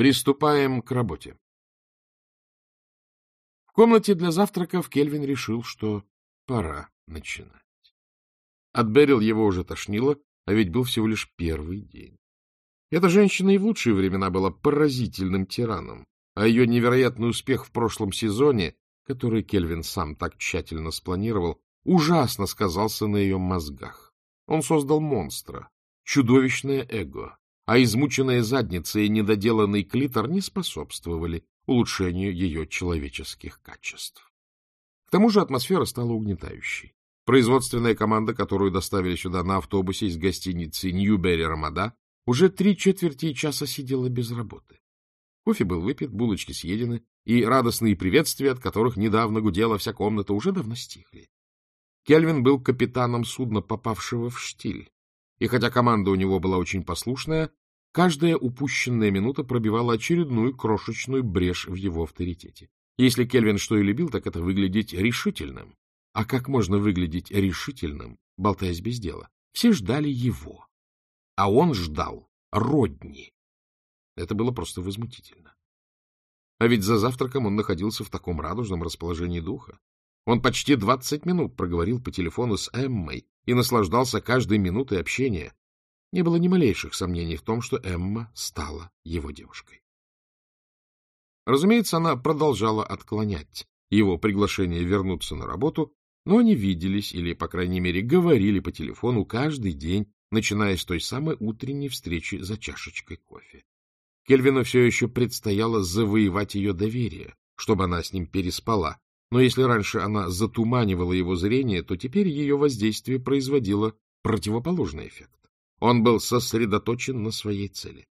Приступаем к работе. В комнате для завтраков Кельвин решил, что пора начинать. От Берил его уже тошнило, а ведь был всего лишь первый день. Эта женщина и в лучшие времена была поразительным тираном, а ее невероятный успех в прошлом сезоне, который Кельвин сам так тщательно спланировал, ужасно сказался на ее мозгах. Он создал монстра, чудовищное эго, а измученная задница и недоделанный клитор не способствовали улучшению ее человеческих качеств. К тому же атмосфера стала угнетающей. Производственная команда, которую доставили сюда на автобусе из гостиницы Ньюберри-Рамада, уже три четверти часа сидела без работы. Кофе был выпит, булочки съедены, и радостные приветствия, от которых недавно гудела вся комната, уже давно стихли. Кельвин был капитаном судна, попавшего в штиль. И хотя команда у него была очень послушная, каждая упущенная минута пробивала очередную крошечную брешь в его авторитете. Если Кельвин что и любил, так это выглядеть решительным. А как можно выглядеть решительным, болтаясь без дела? Все ждали его. А он ждал Родни. Это было просто возмутительно. А ведь за завтраком он находился в таком радужном расположении духа. Он почти двадцать минут проговорил по телефону с Эммой и наслаждался каждой минутой общения. Не было ни малейших сомнений в том, что Эмма стала его девушкой. Разумеется, она продолжала отклонять его приглашение вернуться на работу но они виделись или, по крайней мере, говорили по телефону каждый день, начиная с той самой утренней встречи за чашечкой кофе. Кельвину все еще предстояло завоевать ее доверие, чтобы она с ним переспала, но если раньше она затуманивала его зрение, то теперь ее воздействие производило противоположный эффект. Он был сосредоточен на своей цели.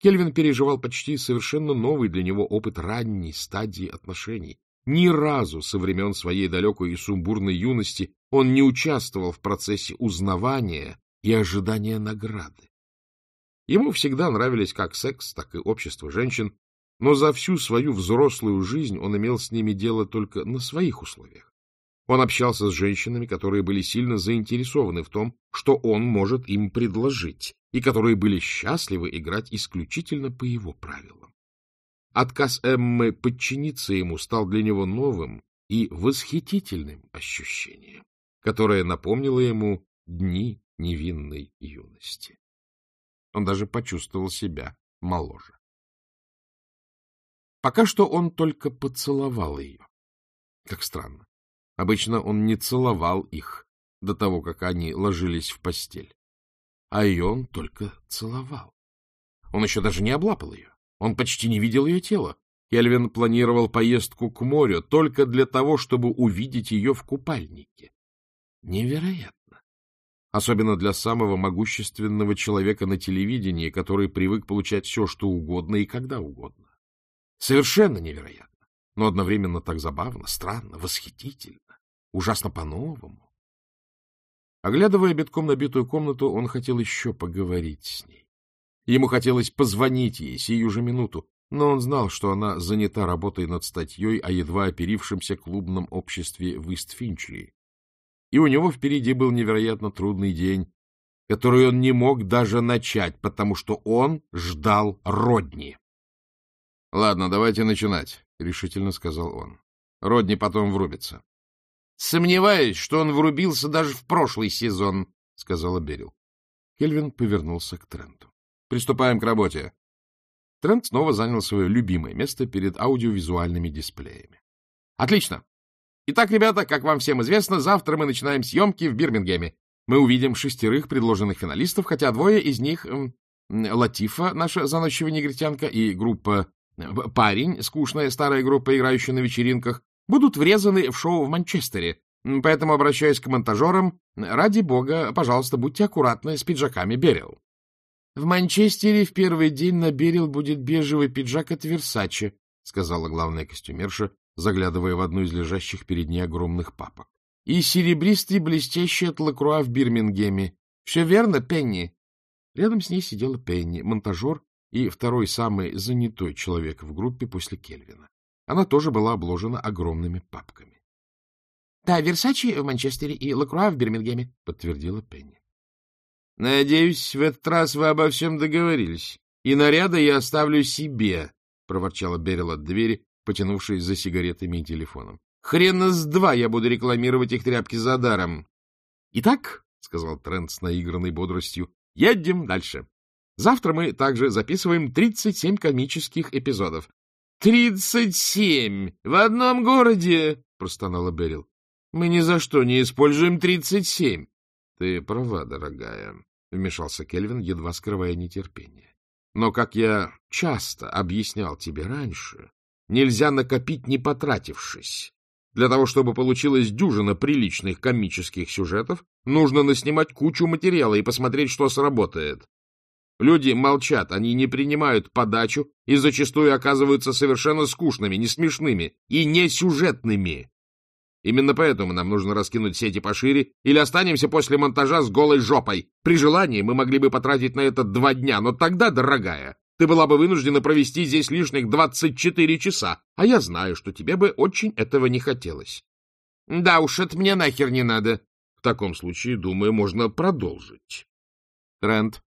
Кельвин переживал почти совершенно новый для него опыт ранней стадии отношений, ни разу со времен своей далекой и сумбурной юности он не участвовал в процессе узнавания и ожидания награды. Ему всегда нравились как секс, так и общество женщин, но за всю свою взрослую жизнь он имел с ними дело только на своих условиях. Он общался с женщинами, которые были сильно заинтересованы в том, что он может им предложить, и которые были счастливы играть исключительно по его правилам. Отказ Эммы подчиниться ему стал для него новым и восхитительным ощущением, которое напомнило ему дни невинной юности. Он даже почувствовал себя моложе. Пока что он только поцеловал ее. Как странно. Обычно он не целовал их до того, как они ложились в постель. А ее он только целовал. Он еще даже не облапал ее. Он почти не видел ее тела. Кельвин планировал поездку к морю только для того, чтобы увидеть ее в купальнике. Невероятно. Особенно для самого могущественного человека на телевидении, который привык получать все, что угодно и когда угодно. Совершенно невероятно, но одновременно так забавно, странно, восхитительно, ужасно по-новому. Оглядывая битком набитую комнату, он хотел еще поговорить с ней. Ему хотелось позвонить ей сию же минуту, но он знал, что она занята работой над статьей о едва оперившемся клубном обществе в Истфинчли. И у него впереди был невероятно трудный день, который он не мог даже начать, потому что он ждал Родни. — Ладно, давайте начинать, — решительно сказал он. Родни потом врубится. — Сомневаюсь, что он врубился даже в прошлый сезон, — сказала Берил. Кельвин повернулся к Тренту. Приступаем к работе. Трент снова занял свое любимое место перед аудиовизуальными дисплеями. Отлично. Итак, ребята, как вам всем известно, завтра мы начинаем съемки в Бирмингеме. Мы увидим шестерых предложенных финалистов, хотя двое из них Латифа, наша заносчивая негритянка, и группа «Парень», скучная старая группа, играющая на вечеринках, будут врезаны в шоу в Манчестере. Поэтому обращаюсь к монтажерам. Ради бога, пожалуйста, будьте аккуратны с пиджаками Берил. — В Манчестере в первый день на Берил будет бежевый пиджак от Версаче, — сказала главная костюмерша, заглядывая в одну из лежащих перед ней огромных папок. — И серебристый блестящий от Лакруа в Бирмингеме. Все верно, Пенни? Рядом с ней сидела Пенни, монтажер и второй самый занятой человек в группе после Кельвина. Она тоже была обложена огромными папками. — Да, Версачи в Манчестере и Лакруа в Бирмингеме, — подтвердила Пенни. — Надеюсь, в этот раз вы обо всем договорились, И наряды я оставлю себе, — проворчала Берил от двери, потянувшись за сигаретами и телефоном. — Хрена с два я буду рекламировать их тряпки за даром. — Итак, — сказал Трент с наигранной бодростью, — едем дальше. Завтра мы также записываем 37 комических эпизодов. — Тридцать семь! В одном городе! — простонала Берил. — Мы ни за что не используем тридцать семь. — Ты права, дорогая, — вмешался Кельвин, едва скрывая нетерпение. — Но, как я часто объяснял тебе раньше, нельзя накопить, не потратившись. Для того, чтобы получилась дюжина приличных комических сюжетов, нужно наснимать кучу материала и посмотреть, что сработает. Люди молчат, они не принимают подачу и зачастую оказываются совершенно скучными, несмешными и несюжетными. Именно поэтому нам нужно раскинуть сети пошире или останемся после монтажа с голой жопой. При желании мы могли бы потратить на это два дня, но тогда, дорогая, ты была бы вынуждена провести здесь лишних 24 часа, а я знаю, что тебе бы очень этого не хотелось. Да уж, это мне нахер не надо. В таком случае, думаю, можно продолжить. Трент,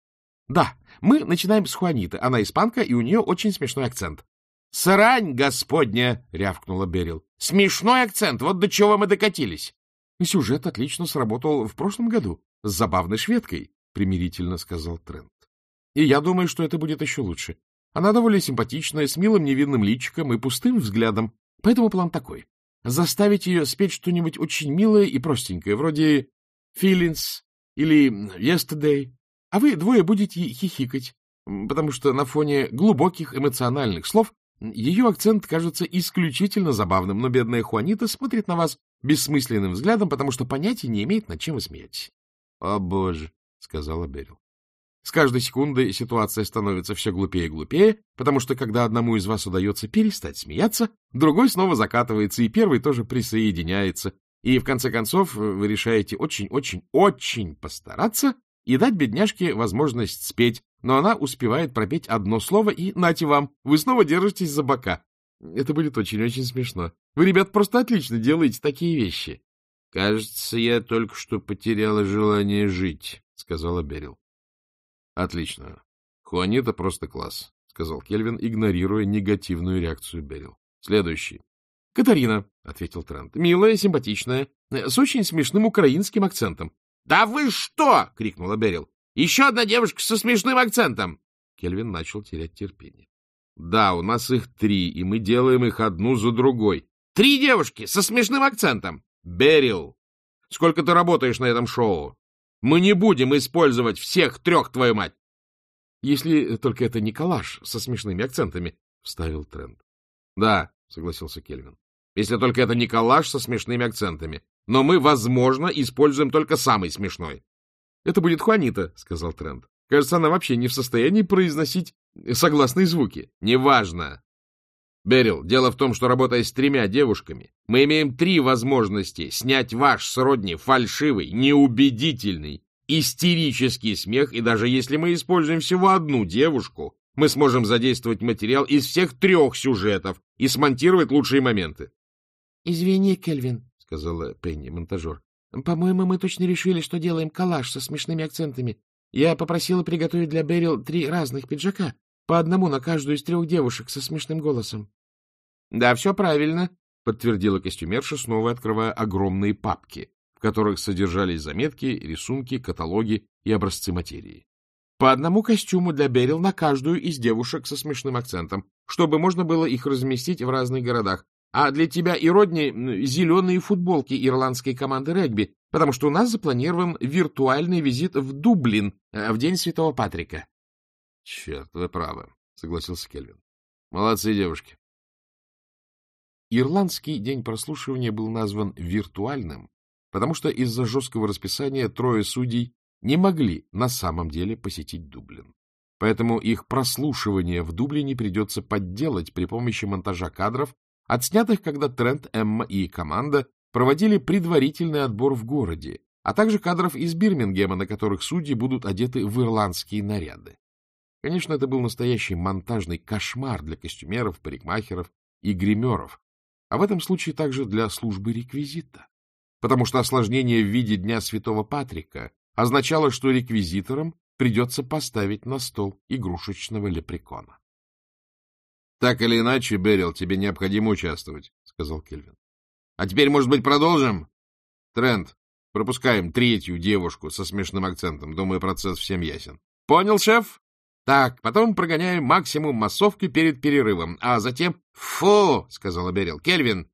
да, мы начинаем с Хуаниты. Она испанка, и у нее очень смешной акцент. — Срань, господня! — рявкнула Берил. — Смешной акцент! Вот до чего мы докатились! — Сюжет отлично сработал в прошлом году с забавной шведкой, — примирительно сказал Трент. — И я думаю, что это будет еще лучше. Она довольно симпатичная, с милым невинным личиком и пустым взглядом. Поэтому план такой. Заставить ее спеть что-нибудь очень милое и простенькое, вроде «Feelings» или «Yesterday», а вы двое будете хихикать, потому что на фоне глубоких эмоциональных слов ее акцент кажется исключительно забавным, но бедная Хуанита смотрит на вас бессмысленным взглядом, потому что понятия не имеет, над чем вы смеетесь. — О, боже! — сказала Берил. С каждой секундой ситуация становится все глупее и глупее, потому что когда одному из вас удается перестать смеяться, другой снова закатывается, и первый тоже присоединяется. И в конце концов вы решаете очень-очень-очень постараться, и дать бедняжке возможность спеть, но она успевает пропеть одно слово, и нате вам, вы снова держитесь за бока. Это будет очень-очень смешно. Вы, ребят, просто отлично делаете такие вещи. — Кажется, я только что потеряла желание жить, — сказала Берил. — Отлично. Хуанита просто класс, — сказал Кельвин, игнорируя негативную реакцию Берил. — Следующий. — Катарина, — ответил Трент. — Милая, симпатичная, с очень смешным украинским акцентом. Да вы что? — крикнула Берил. — Еще одна девушка со смешным акцентом. Кельвин начал терять терпение. — Да, у нас их три, и мы делаем их одну за другой. — Три девушки со смешным акцентом. — Берил, сколько ты работаешь на этом шоу? Мы не будем использовать всех трех, твою мать! — Если только это не коллаж со смешными акцентами, — вставил Трент. — Да, — согласился Кельвин. — Если только это не коллаж со смешными акцентами но мы, возможно, используем только самый смешной. — Это будет Хуанита, — сказал Трент. — Кажется, она вообще не в состоянии произносить согласные звуки. — Неважно. Берил, дело в том, что, работая с тремя девушками, мы имеем три возможности снять ваш сродни фальшивый, неубедительный, истерический смех, и даже если мы используем всего одну девушку, мы сможем задействовать материал из всех трех сюжетов и смонтировать лучшие моменты. — Извини, Кельвин, — сказала Пенни, монтажер. — По-моему, мы точно решили, что делаем коллаж со смешными акцентами. Я попросила приготовить для Берил три разных пиджака, по одному на каждую из трех девушек со смешным голосом. — Да, все правильно, — подтвердила костюмерша, снова открывая огромные папки, в которых содержались заметки, рисунки, каталоги и образцы материи. По одному костюму для Берил на каждую из девушек со смешным акцентом, чтобы можно было их разместить в разных городах, а для тебя и Родни зеленые футболки ирландской команды регби, потому что у нас запланирован виртуальный визит в Дублин э, в День Святого Патрика. — Черт, вы правы, — согласился Кельвин. — Молодцы девушки. Ирландский день прослушивания был назван виртуальным, потому что из-за жесткого расписания трое судей не могли на самом деле посетить Дублин. Поэтому их прослушивание в Дублине придется подделать при помощи монтажа кадров отснятых, когда Трент, Эмма и команда проводили предварительный отбор в городе, а также кадров из Бирмингема, на которых судьи будут одеты в ирландские наряды. Конечно, это был настоящий монтажный кошмар для костюмеров, парикмахеров и гримеров, а в этом случае также для службы реквизита, потому что осложнение в виде Дня Святого Патрика означало, что реквизиторам придется поставить на стол игрушечного лепрекона. — Так или иначе, Берил, тебе необходимо участвовать, — сказал Кельвин. — А теперь, может быть, продолжим? Трент, пропускаем третью девушку со смешным акцентом. Думаю, процесс всем ясен. — Понял, шеф? Так, потом прогоняем максимум массовки перед перерывом, а затем... — Фу! — сказала Берил. — Кельвин,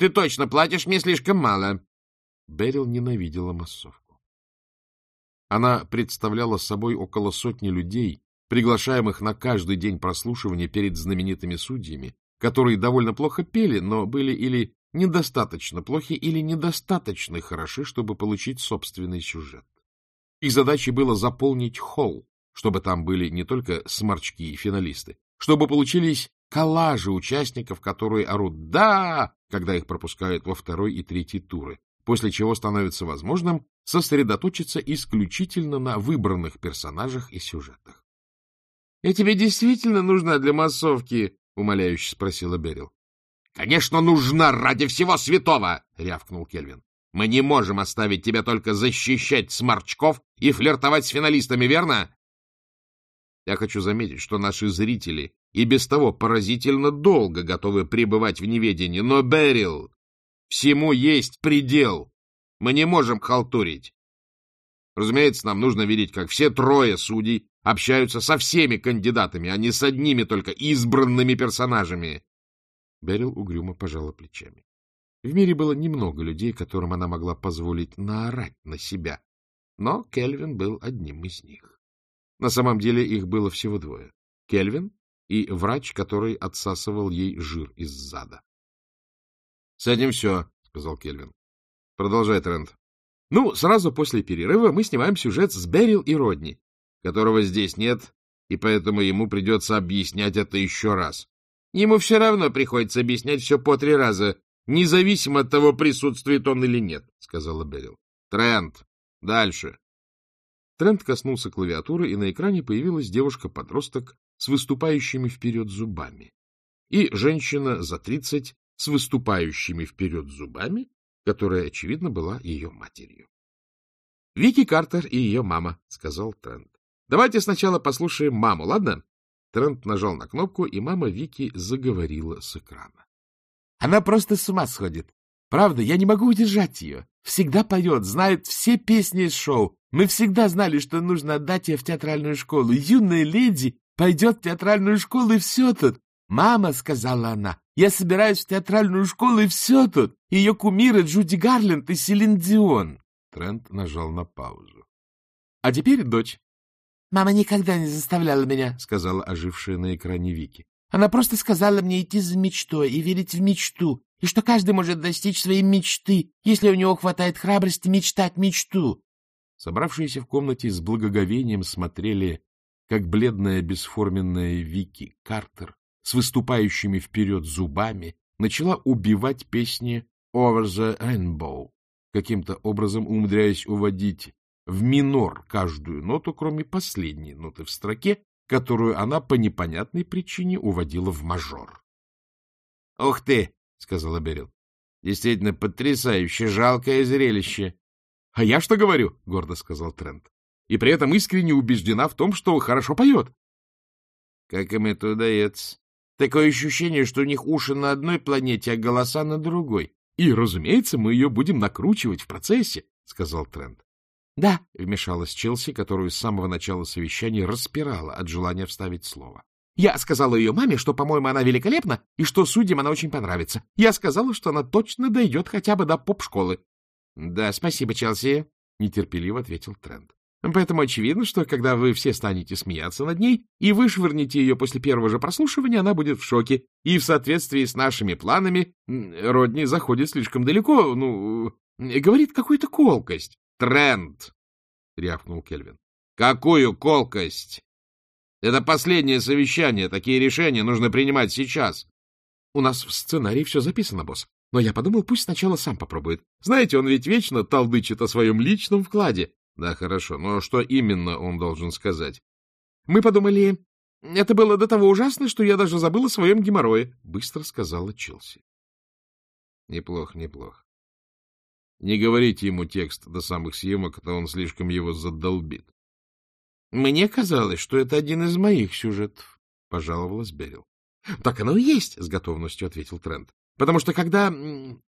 ты точно платишь мне слишком мало. Берил ненавидела массовку. Она представляла собой около сотни людей, приглашаемых на каждый день прослушивания перед знаменитыми судьями, которые довольно плохо пели, но были или недостаточно плохи, или недостаточно хороши, чтобы получить собственный сюжет. Их задачей было заполнить холл, чтобы там были не только сморчки и финалисты, чтобы получились коллажи участников, которые орут «да», когда их пропускают во второй и третий туры, после чего становится возможным сосредоточиться исключительно на выбранных персонажах и сюжетах. — Я тебе действительно нужна для массовки? — умоляюще спросила Берил. — Конечно, нужна ради всего святого! — рявкнул Кельвин. — Мы не можем оставить тебя только защищать сморчков и флиртовать с финалистами, верно? Я хочу заметить, что наши зрители и без того поразительно долго готовы пребывать в неведении, но, Берил, всему есть предел. Мы не можем халтурить. Разумеется, нам нужно видеть, как все трое судей общаются со всеми кандидатами, а не с одними только избранными персонажами. Берил угрюмо пожала плечами. В мире было немного людей, которым она могла позволить наорать на себя, но Кельвин был одним из них. На самом деле их было всего двое — Кельвин и врач, который отсасывал ей жир из зада. — С этим все, — сказал Кельвин. — Продолжай, Трент. — Ну, сразу после перерыва мы снимаем сюжет с Берил и Родни которого здесь нет, и поэтому ему придется объяснять это еще раз. Ему все равно приходится объяснять все по три раза, независимо от того, присутствует он или нет, — сказала Берил. — Трент, дальше. Трент коснулся клавиатуры, и на экране появилась девушка-подросток с выступающими вперед зубами. И женщина за тридцать с выступающими вперед зубами, которая, очевидно, была ее матерью. — Вики Картер и ее мама, — сказал Трент. Давайте сначала послушаем маму, ладно? Трент нажал на кнопку, и мама Вики заговорила с экрана. Она просто с ума сходит. Правда, я не могу удержать ее. Всегда поет, знает все песни из шоу. Мы всегда знали, что нужно отдать ее в театральную школу. Юная леди пойдет в театральную школу, и все тут. «Мама», — сказала она, — «я собираюсь в театральную школу, и все тут. Ее кумиры Джуди Гарленд и Селин Дион». Трент нажал на паузу. «А теперь дочь. — Мама никогда не заставляла меня, — сказала ожившая на экране Вики. — Она просто сказала мне идти за мечтой и верить в мечту, и что каждый может достичь своей мечты, если у него хватает храбрости мечтать мечту. Собравшиеся в комнате с благоговением смотрели, как бледная бесформенная Вики Картер с выступающими вперед зубами начала убивать песни «Over the Rainbow», каким-то образом умудряясь уводить в минор каждую ноту, кроме последней ноты в строке, которую она по непонятной причине уводила в мажор. — Ух ты! — сказала Берил. — Действительно потрясающе жалкое зрелище. — А я что говорю? — гордо сказал Трент. — И при этом искренне убеждена в том, что хорошо поет. — Как им это удается? Такое ощущение, что у них уши на одной планете, а голоса на другой. И, разумеется, мы ее будем накручивать в процессе, — сказал Трент. — Да, — вмешалась Челси, которую с самого начала совещания распирала от желания вставить слово. — Я сказала ее маме, что, по-моему, она великолепна, и что судьям она очень понравится. Я сказала, что она точно дойдет хотя бы до поп-школы. — Да, спасибо, Челси, — нетерпеливо ответил Трент. — Поэтому очевидно, что когда вы все станете смеяться над ней и вышвырнете ее после первого же прослушивания, она будет в шоке. И в соответствии с нашими планами Родни заходит слишком далеко, ну, говорит какую-то колкость. Тренд! — рявкнул Кельвин. — Какую колкость? Это последнее совещание. Такие решения нужно принимать сейчас. — У нас в сценарии все записано, босс. Но я подумал, пусть сначала сам попробует. Знаете, он ведь вечно толдычит о своем личном вкладе. Да, хорошо. Но что именно он должен сказать? Мы подумали... Это было до того ужасно, что я даже забыл о своем геморрое, — быстро сказала Челси. Неплохо, неплохо. Не говорите ему текст до самых съемок, а то он слишком его задолбит. — Мне казалось, что это один из моих сюжетов, — пожаловалась Берил. — Так оно и есть, — с готовностью ответил Трент. — Потому что когда...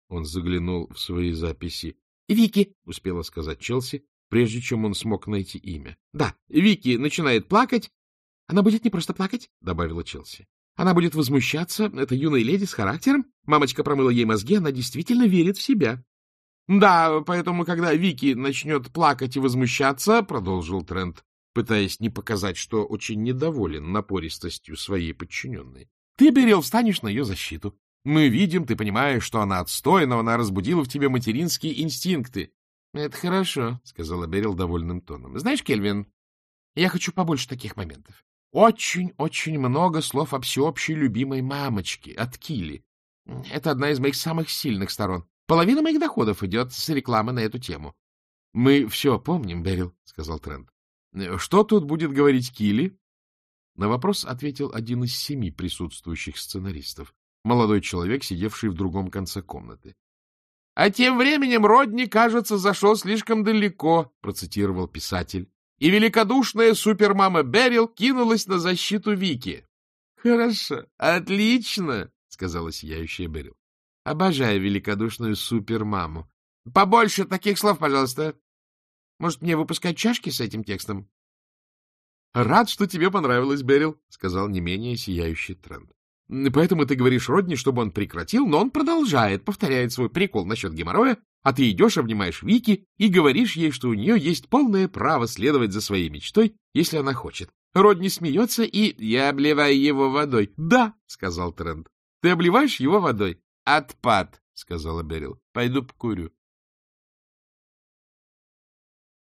Он заглянул в свои записи. — Вики, — успела сказать Челси, прежде чем он смог найти имя. — Да, Вики начинает плакать. — Она будет не просто плакать, — добавила Челси. — Она будет возмущаться. Это юная леди с характером. Мамочка промыла ей мозги, она действительно верит в себя. — Да, поэтому, когда Вики начнет плакать и возмущаться, — продолжил Трент, пытаясь не показать, что очень недоволен напористостью своей подчиненной. — Ты, Берил, встанешь на ее защиту. Мы видим, ты понимаешь, что она отстой, но она разбудила в тебе материнские инстинкты. — Это хорошо, — сказала Берил довольным тоном. — Знаешь, Кельвин, я хочу побольше таких моментов. Очень-очень много слов о всеобщей любимой мамочке от Кили. Это одна из моих самых сильных сторон. Половина моих доходов идет с рекламы на эту тему. — Мы все помним, Берил, — сказал Трент. — Что тут будет говорить Килли? На вопрос ответил один из семи присутствующих сценаристов, молодой человек, сидевший в другом конце комнаты. — А тем временем Родни, кажется, зашел слишком далеко, — процитировал писатель, и великодушная супермама Берил кинулась на защиту Вики. — Хорошо, отлично, — сказала сияющая Берил. — Обожаю великодушную супермаму. — Побольше таких слов, пожалуйста. Может, мне выпускать чашки с этим текстом? — Рад, что тебе понравилось, Берил, — сказал не менее сияющий тренд. — Поэтому ты говоришь Родни, чтобы он прекратил, но он продолжает, повторяет свой прикол насчет геморроя, а ты идешь, обнимаешь Вики и говоришь ей, что у нее есть полное право следовать за своей мечтой, если она хочет. Родни смеется и... — Я обливаю его водой. — Да, — сказал Тренд. — Ты обливаешь его водой? — Отпад, — сказала Берил. — Пойду покурю.